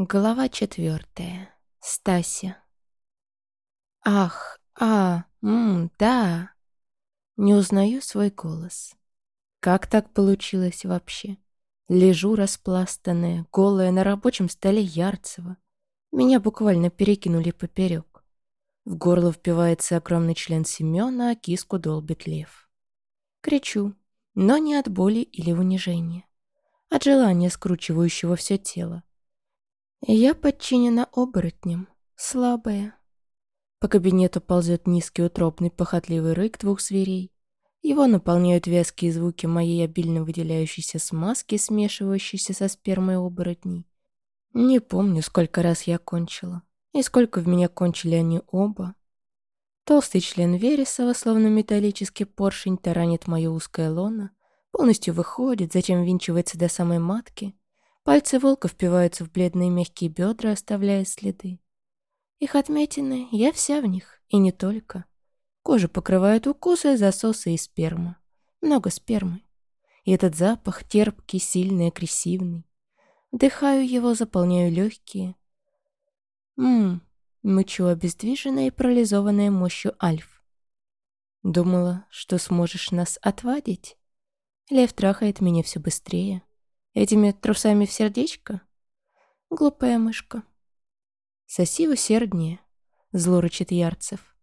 Глава четвертая. Стася. Ах, а, м, да. Не узнаю свой голос. Как так получилось вообще? Лежу распластанная, голая на рабочем столе Ярцева. Меня буквально перекинули поперек. В горло впивается огромный член Семена, а киску долбит лев. Кричу, но не от боли или унижения. От желания, скручивающего все тело я подчинена оборотням, слабая. По кабинету ползет низкий утробный похотливый рык двух зверей. Его наполняют вязкие звуки моей обильно выделяющейся смазки, смешивающейся со спермой оборотней. Не помню, сколько раз я кончила, и сколько в меня кончили они оба. Толстый член Вересова, словно металлический поршень, таранит мое узкое лоно, полностью выходит, затем винчивается до самой матки, Пальцы волка впиваются в бледные мягкие бедра, оставляя следы. Их отметины, я вся в них, и не только. Кожа покрывает укусы, засосы и сперма. Много спермы. И этот запах терпкий, сильный, агрессивный. Вдыхаю его, заполняю легкие. Ммм, мычу обездвиженная и парализованная мощью Альф. Думала, что сможешь нас отвадить? Лев трахает меня все быстрее. Этими трусами в сердечко? Глупая мышка. Соси усерднее, зло рычит Ярцев.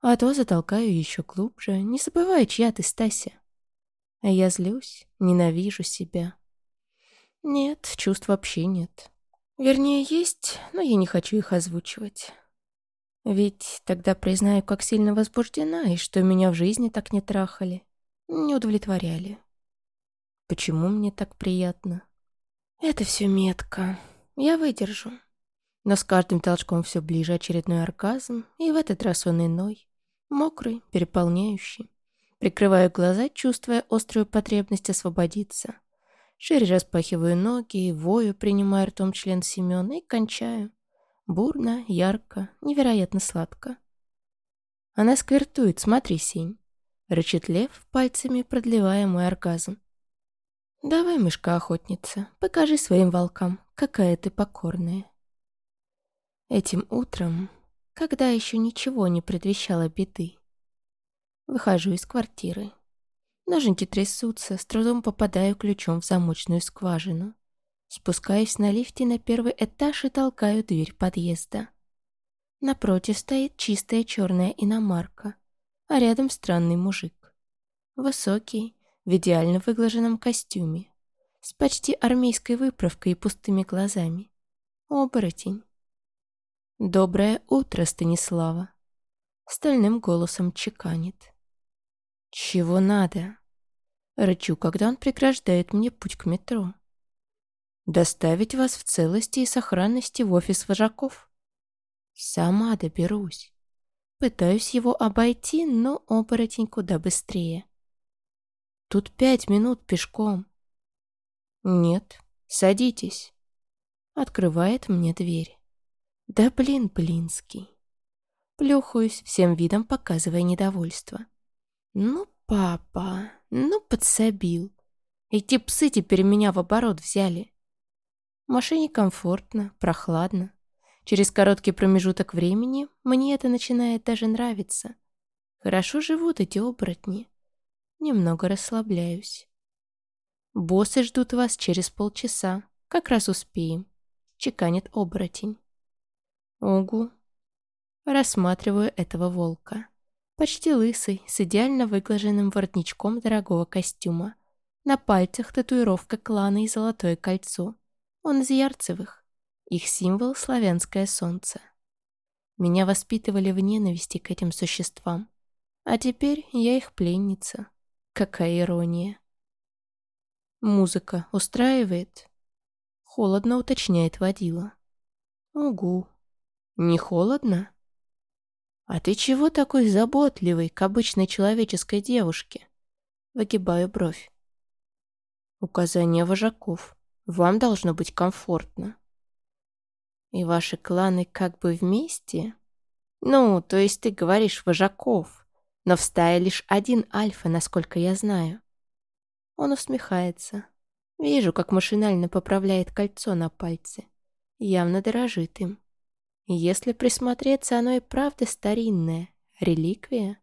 А то затолкаю еще глубже, не забывай, чья ты, Стася. А я злюсь, ненавижу себя. Нет, чувств вообще нет. Вернее, есть, но я не хочу их озвучивать. Ведь тогда признаю, как сильно возбуждена, и что меня в жизни так не трахали, не удовлетворяли. Почему мне так приятно? Это все метко. Я выдержу. Но с каждым толчком все ближе очередной оргазм, и в этот раз он иной. Мокрый, переполняющий. Прикрываю глаза, чувствуя острую потребность освободиться. Шире распахиваю ноги, вою, принимая ртом член Семена и кончаю. Бурно, ярко, невероятно сладко. Она сквертует, смотри, Синь. Рычит лев, пальцами продлевая мой оргазм. «Давай, мышка-охотница, покажи своим волкам, какая ты покорная». Этим утром, когда еще ничего не предвещало беды, выхожу из квартиры. Ноженьки трясутся, с трудом попадаю ключом в замочную скважину. Спускаюсь на лифте на первый этаж и толкаю дверь подъезда. Напротив стоит чистая черная иномарка, а рядом странный мужик. Высокий, в идеально выглаженном костюме, с почти армейской выправкой и пустыми глазами. Оборотень. «Доброе утро, Станислава!» Стальным голосом чеканит. «Чего надо?» Рычу, когда он преграждает мне путь к метро. «Доставить вас в целости и сохранности в офис вожаков?» «Сама доберусь. Пытаюсь его обойти, но оборотень куда быстрее. Тут пять минут пешком. Нет, садитесь. Открывает мне дверь. Да блин, блинский. Плюхаюсь, всем видом показывая недовольство. Ну, папа, ну подсобил. Эти псы теперь меня в оборот взяли. В машине комфортно, прохладно. Через короткий промежуток времени мне это начинает даже нравиться. Хорошо живут эти оборотни. Немного расслабляюсь. «Боссы ждут вас через полчаса. Как раз успеем», — чеканит оборотень. «Угу». Рассматриваю этого волка. Почти лысый, с идеально выглаженным воротничком дорогого костюма. На пальцах татуировка клана и золотое кольцо. Он из Ярцевых. Их символ — славянское солнце. Меня воспитывали в ненависти к этим существам. А теперь я их пленница. Какая ирония. Музыка устраивает? Холодно уточняет водила. Угу. Не холодно? А ты чего такой заботливый к обычной человеческой девушке? Выгибаю бровь. Указание вожаков. Вам должно быть комфортно. И ваши кланы как бы вместе? Ну, то есть ты говоришь вожаков. Но в стае лишь один альфа, насколько я знаю. Он усмехается. Вижу, как машинально поправляет кольцо на пальце. явно дорожит им. Если присмотреться, оно и правда старинное, реликвия.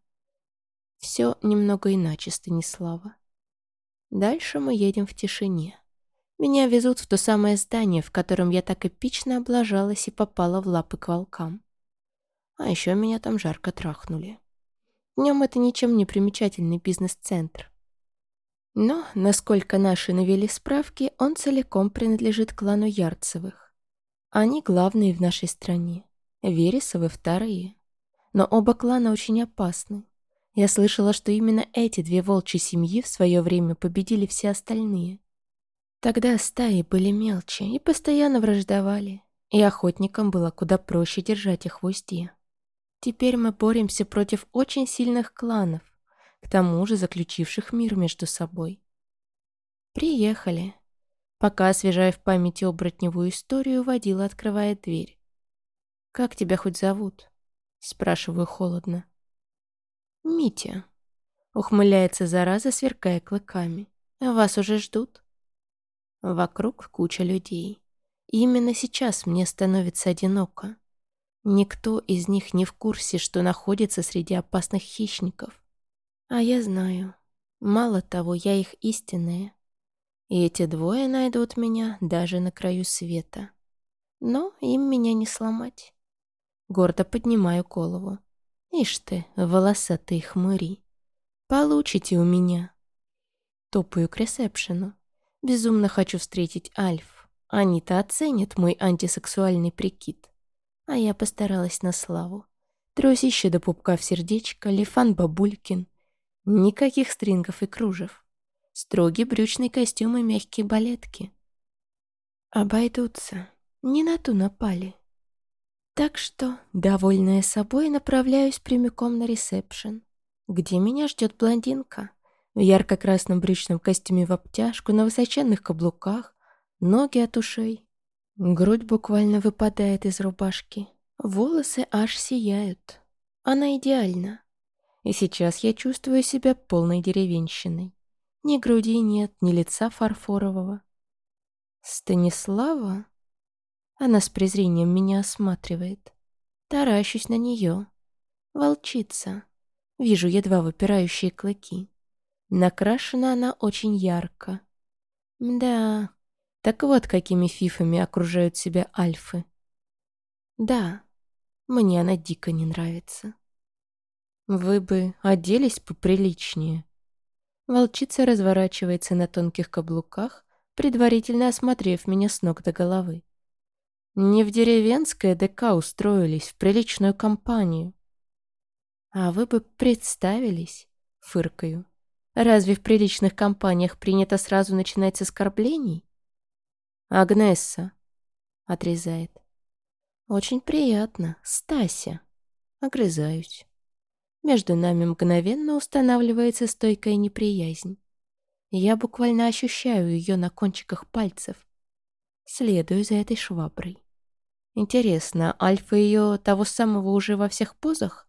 Все немного иначе, Станислава. Дальше мы едем в тишине. Меня везут в то самое здание, в котором я так эпично облажалась и попала в лапы к волкам. А еще меня там жарко трахнули. Днем это ничем не примечательный бизнес-центр. Но, насколько наши навели справки, он целиком принадлежит клану Ярцевых. Они главные в нашей стране, Вересовы вторые. Но оба клана очень опасны. Я слышала, что именно эти две волчьи семьи в свое время победили все остальные. Тогда стаи были мелче и постоянно враждовали, и охотникам было куда проще держать их в узде. Теперь мы боремся против очень сильных кланов, к тому же заключивших мир между собой. Приехали. Пока, освежая в памяти оборотневую историю, водила открывает дверь. «Как тебя хоть зовут?» Спрашиваю холодно. «Митя», — ухмыляется зараза, сверкая клыками. «Вас уже ждут?» Вокруг куча людей. И именно сейчас мне становится одиноко. Никто из них не в курсе, что находится среди опасных хищников. А я знаю. Мало того, я их истинная. И эти двое найдут меня даже на краю света. Но им меня не сломать. Гордо поднимаю голову. Ишь ты, волосатые хмыри. Получите у меня. Топаю к ресепшену. Безумно хочу встретить Альф. Они-то оценят мой антисексуальный прикид. А я постаралась на славу. Тросище до пупка в сердечко, Лифан Бабулькин. Никаких стрингов и кружев. Строгий брючный костюм и мягкие балетки. Обойдутся. Не на ту напали. Так что, довольная собой, направляюсь прямиком на ресепшн, где меня ждет блондинка в ярко-красном брючном костюме в обтяжку, на высоченных каблуках, ноги от ушей. Грудь буквально выпадает из рубашки. Волосы аж сияют. Она идеальна. И сейчас я чувствую себя полной деревенщиной. Ни груди нет, ни лица фарфорового. Станислава? Она с презрением меня осматривает. Таращусь на нее. Волчица. Вижу едва выпирающие клыки. Накрашена она очень ярко. Да, так вот какими фифами окружают себя альфы. Да, мне она дико не нравится. Вы бы оделись поприличнее. Волчица разворачивается на тонких каблуках, предварительно осмотрев меня с ног до головы. Не в деревенское ДК устроились, в приличную компанию. А вы бы представились, фыркаю. Разве в приличных компаниях принято сразу начинать с оскорблений? Агнесса, отрезает. Очень приятно, Стася. Огрызаюсь. Между нами мгновенно устанавливается стойкая неприязнь. Я буквально ощущаю ее на кончиках пальцев. Следую за этой шваброй. Интересно, Альфа ее того самого уже во всех позах?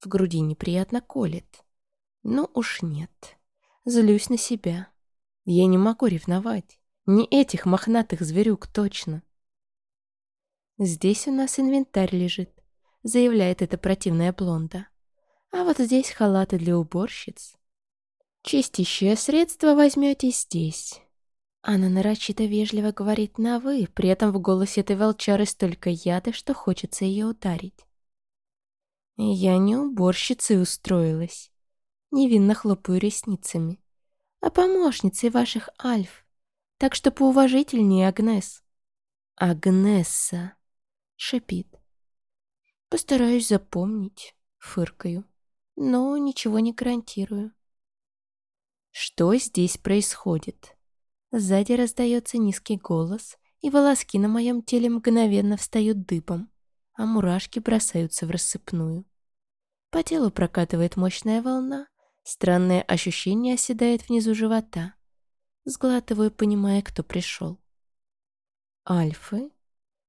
В груди неприятно колет. Ну уж нет. Злюсь на себя. Я не могу ревновать. Не этих мохнатых зверюк точно. Здесь у нас инвентарь лежит, заявляет эта противная блонда. А вот здесь халаты для уборщиц. Чистящее средство возьмете здесь. Она нарочито вежливо говорит на «вы», при этом в голосе этой волчары столько яда, что хочется ее ударить. Я не уборщицей устроилась. Невинно хлопаю ресницами. А помощницей ваших альф. Так что поуважительнее, Агнес. Агнесса. Шипит. Постараюсь запомнить. Фыркаю. Но ничего не гарантирую. Что здесь происходит? Сзади раздается низкий голос, и волоски на моем теле мгновенно встают дыбом, а мурашки бросаются в рассыпную. По телу прокатывает мощная волна, странное ощущение оседает внизу живота. Сглатываю, понимая, кто пришел. Альфы?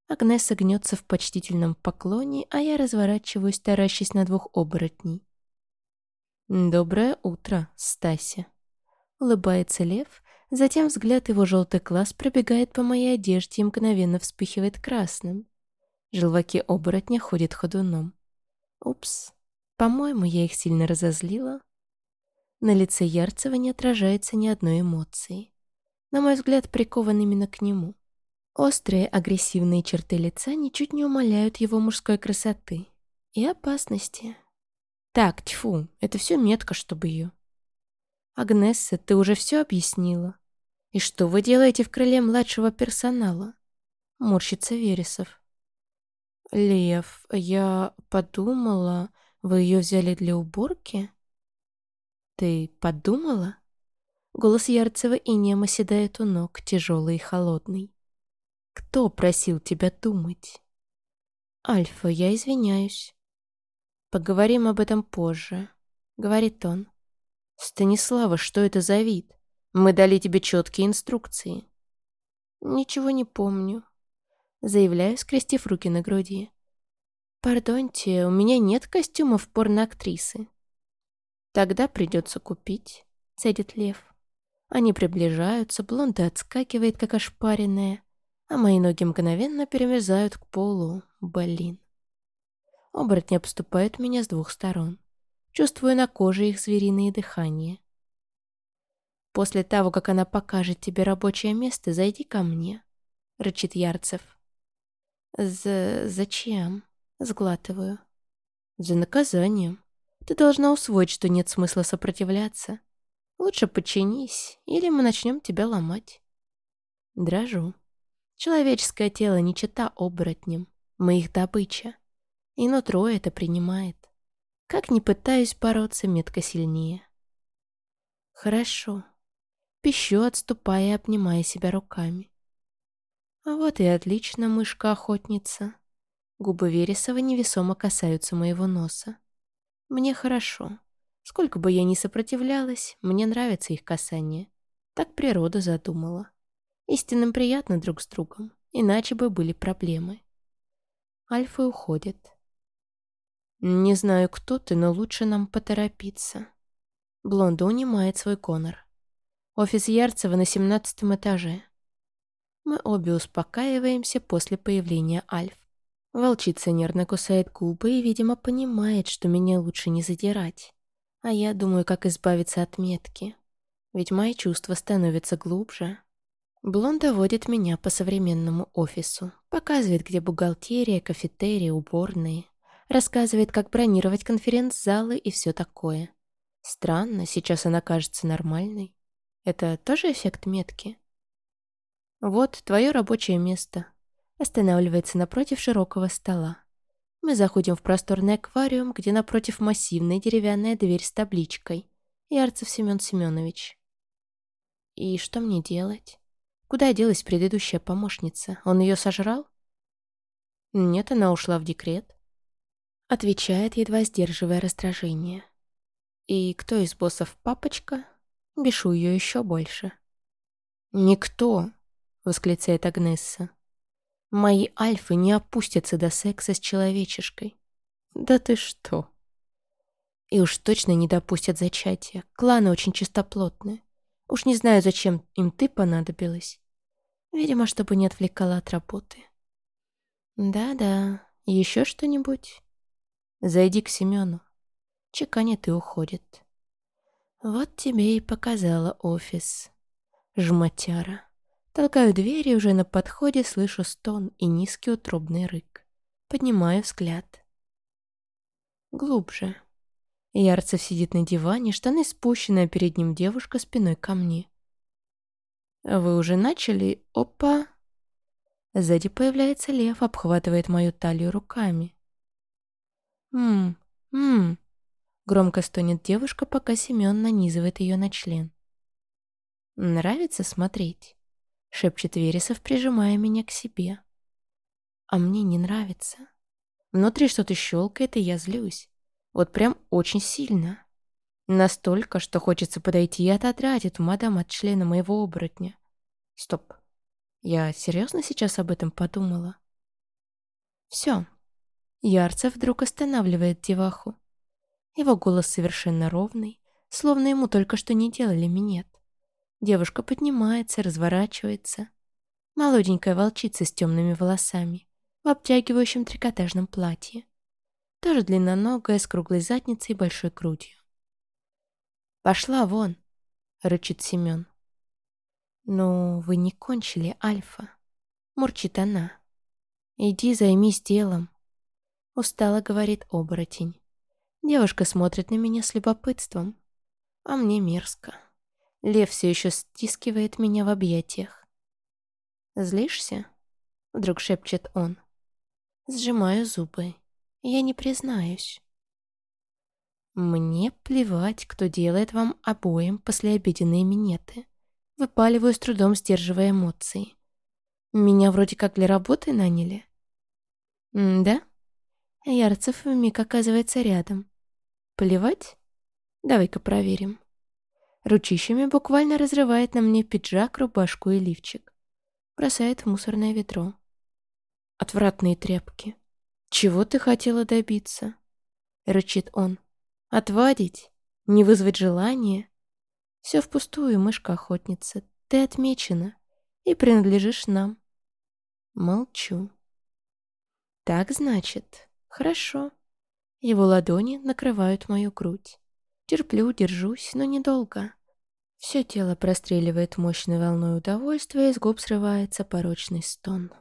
Агнеса гнется в почтительном поклоне, а я разворачиваюсь, таращась на двух оборотней. «Доброе утро, Стася!» Улыбается лев, Затем взгляд его желтый глаз пробегает по моей одежде и мгновенно вспыхивает красным. Желваки оборотня ходят ходуном. Упс, по-моему, я их сильно разозлила. На лице Ярцева не отражается ни одной эмоции. На мой взгляд, прикован именно к нему. Острые агрессивные черты лица ничуть не умаляют его мужской красоты и опасности. Так, тьфу, это все метка, чтобы ее. Агнесса, ты уже все объяснила. И что вы делаете в крыле младшего персонала? Морщится Вересов. Лев, я подумала, вы ее взяли для уборки? Ты подумала? Голос Ярцева и немо седает у ног, тяжелый и холодный. Кто просил тебя думать? Альфа, я извиняюсь. Поговорим об этом позже, говорит он. Станислава, что это за вид? Мы дали тебе четкие инструкции. Ничего не помню. Заявляю, скрестив руки на груди. Пардоньте, у меня нет костюмов порноактрисы. Тогда придется купить, цедит Лев. Они приближаются, блонда отскакивает, как ошпаренная, а мои ноги мгновенно перемерзают к полу. Блин. Оборотни обступают меня с двух сторон. Чувствую на коже их звериные дыхания. «После того, как она покажет тебе рабочее место, зайди ко мне», — рычит Ярцев. «За... зачем?» — сглатываю. «За наказанием. Ты должна усвоить, что нет смысла сопротивляться. Лучше подчинись, или мы начнем тебя ломать». Дрожу. Человеческое тело не чета оборотнем. Мы их добыча. И нутро это принимает. Как ни пытаюсь бороться, метка сильнее. Хорошо. Пищу, отступая и обнимая себя руками. А вот и отлично, мышка-охотница. Губы Вересова невесомо касаются моего носа. Мне хорошо. Сколько бы я ни сопротивлялась, мне нравится их касание. Так природа задумала. Истинным приятно друг с другом, иначе бы были проблемы. Альфа уходит. «Не знаю, кто ты, но лучше нам поторопиться». Блонда унимает свой конор. Офис Ярцева на семнадцатом этаже. Мы обе успокаиваемся после появления Альф. Волчица нервно кусает губы и, видимо, понимает, что меня лучше не задирать. А я думаю, как избавиться от метки. Ведь мои чувства становятся глубже. Блонда водит меня по современному офису. Показывает, где бухгалтерия, кафетерия, уборные. Рассказывает, как бронировать конференц-залы и все такое. Странно, сейчас она кажется нормальной. Это тоже эффект метки? Вот твое рабочее место. Останавливается напротив широкого стола. Мы заходим в просторный аквариум, где напротив массивная деревянная дверь с табличкой. Ярцев Семен Семенович. И что мне делать? Куда делась предыдущая помощница? Он ее сожрал? Нет, она ушла в декрет. Отвечает, едва сдерживая раздражение. И кто из боссов папочка? Бешу ее еще больше. «Никто!» — восклицает Агнесса. «Мои альфы не опустятся до секса с человечешкой». «Да ты что?» И уж точно не допустят зачатия. Кланы очень чистоплотные. Уж не знаю, зачем им ты понадобилась. Видимо, чтобы не отвлекала от работы. Да-да, еще что-нибудь? Зайди к Семену. Чеканит и уходит. Вот тебе и показала офис. Жмотяра. Толкаю дверь и уже на подходе слышу стон и низкий утробный рык. Поднимаю взгляд. Глубже. Ярцев сидит на диване, штаны спущенная перед ним девушка спиной ко мне. «Вы уже начали? Опа!» Сзади появляется лев, обхватывает мою талию руками. «Ммм, ммм», — громко стонет девушка, пока Семен нанизывает ее на член. «Нравится смотреть?» — шепчет Вересов, прижимая меня к себе. «А мне не нравится. Внутри что-то щелкает, и я злюсь. Вот прям очень сильно. Настолько, что хочется подойти и отодрать эту мадам от члена моего оборотня. Стоп. Я серьезно сейчас об этом подумала? Все, Ярцев вдруг останавливает деваху. Его голос совершенно ровный, словно ему только что не делали минет. Девушка поднимается, разворачивается. Молоденькая волчица с темными волосами, в обтягивающем трикотажном платье. Тоже длинноногая, с круглой задницей и большой грудью. «Пошла вон!» — рычит Семен. «Ну, вы не кончили, Альфа!» — мурчит она. «Иди займись делом!» — устало говорит оборотень. Девушка смотрит на меня с любопытством, а мне мерзко. Лев все еще стискивает меня в объятиях. «Злишься?» — вдруг шепчет он. Сжимаю зубы. Я не признаюсь. Мне плевать, кто делает вам обоим послеобеденные минеты. Выпаливаю с трудом, сдерживая эмоции. Меня вроде как для работы наняли. М да? Ярцев вмиг оказывается рядом. Плевать? Давай-ка проверим. Ручищами буквально разрывает на мне пиджак, рубашку и лифчик. Бросает в мусорное ведро. Отвратные тряпки. «Чего ты хотела добиться?» Рычит он. «Отвадить? Не вызвать желания?» «Все впустую, мышка-охотница. Ты отмечена и принадлежишь нам». Молчу. «Так, значит. Хорошо». Его ладони накрывают мою грудь. Терплю, держусь, но недолго. Все тело простреливает мощной волной удовольствия, из губ срывается порочный стон.